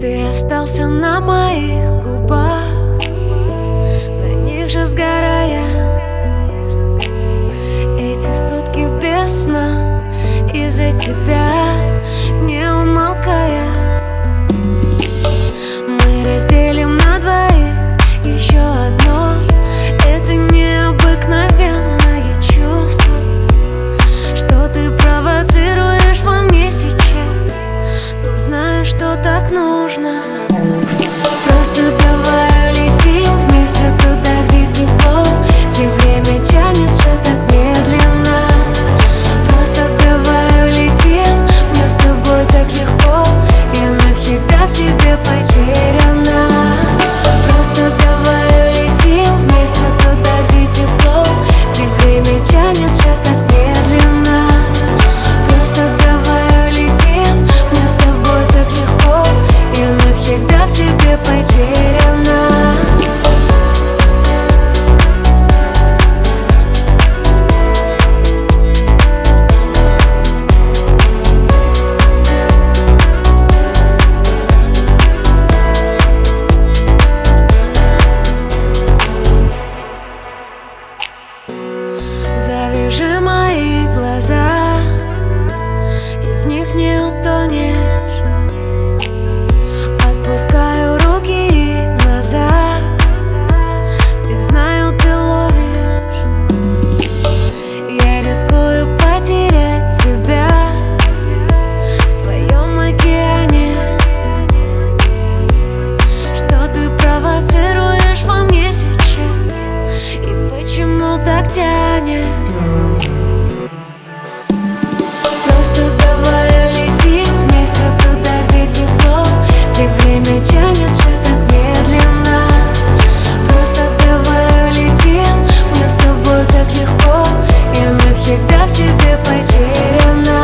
Ты остался на моих губах На них же сгорая Такие же мои глаза И в них не утонешь. Отпускаю руки и глаза Ведь знаю, ты ловишь. Я рискую потерять себя В твоем океане. Что ты провоцируешь во мне сейчас? И почему так тянет? всегда в тебе потеряна.